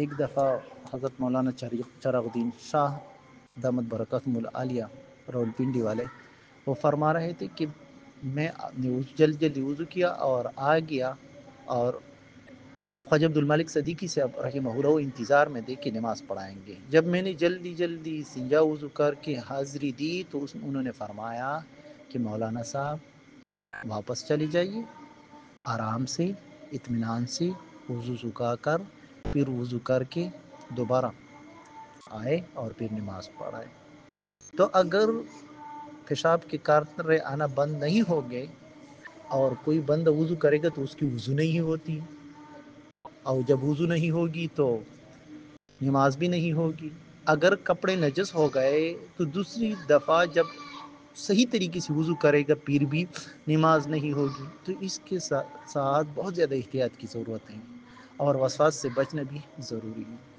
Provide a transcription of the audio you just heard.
ایک دفعہ حضرت مولانا چراغ الدین شاہ دامت برکت العالیہ راول پنڈی والے، وہ فرما رہے تھے کہ میں جلد جلدی وضو کیا اور آ گیا اور خواجہ عبد المالک صدیقی سے اب رحمہ اللہ انتظار میں دیکھ کے نماز پڑھائیں گے۔ جب میں نے جلدی جلدی سنجا وضو کر کے حاضری دی تو اس انہوں نے فرمایا کہ مولانا صاحب، واپس چلی جائیے، آرام سے، اطمینان سے وضو سکھا کر پھر وضو کر کے دوبارہ آئے اور پھر نماز پڑھائے تو اگر پیشاب کے کارترے آنا بند نہیں ہو گئے اور کوئی بند وضو کرے گا تو اس کی وضو نہیں ہوتی۔ اور جب وضو نہیں ہوگی تو نماز بھی نہیں ہوگی۔ اگر کپڑے نجس ہو گئے تو دوسری دفعہ جب صحیح طریقے سے وضو کرے گا پھر بھی نماز نہیں ہوگی۔ تو اس کے ساتھ ساتھ بہت زیادہ احتیاط کی ضرورت ہے۔ اور وسواس سے بچنا بھی ضروری ہے۔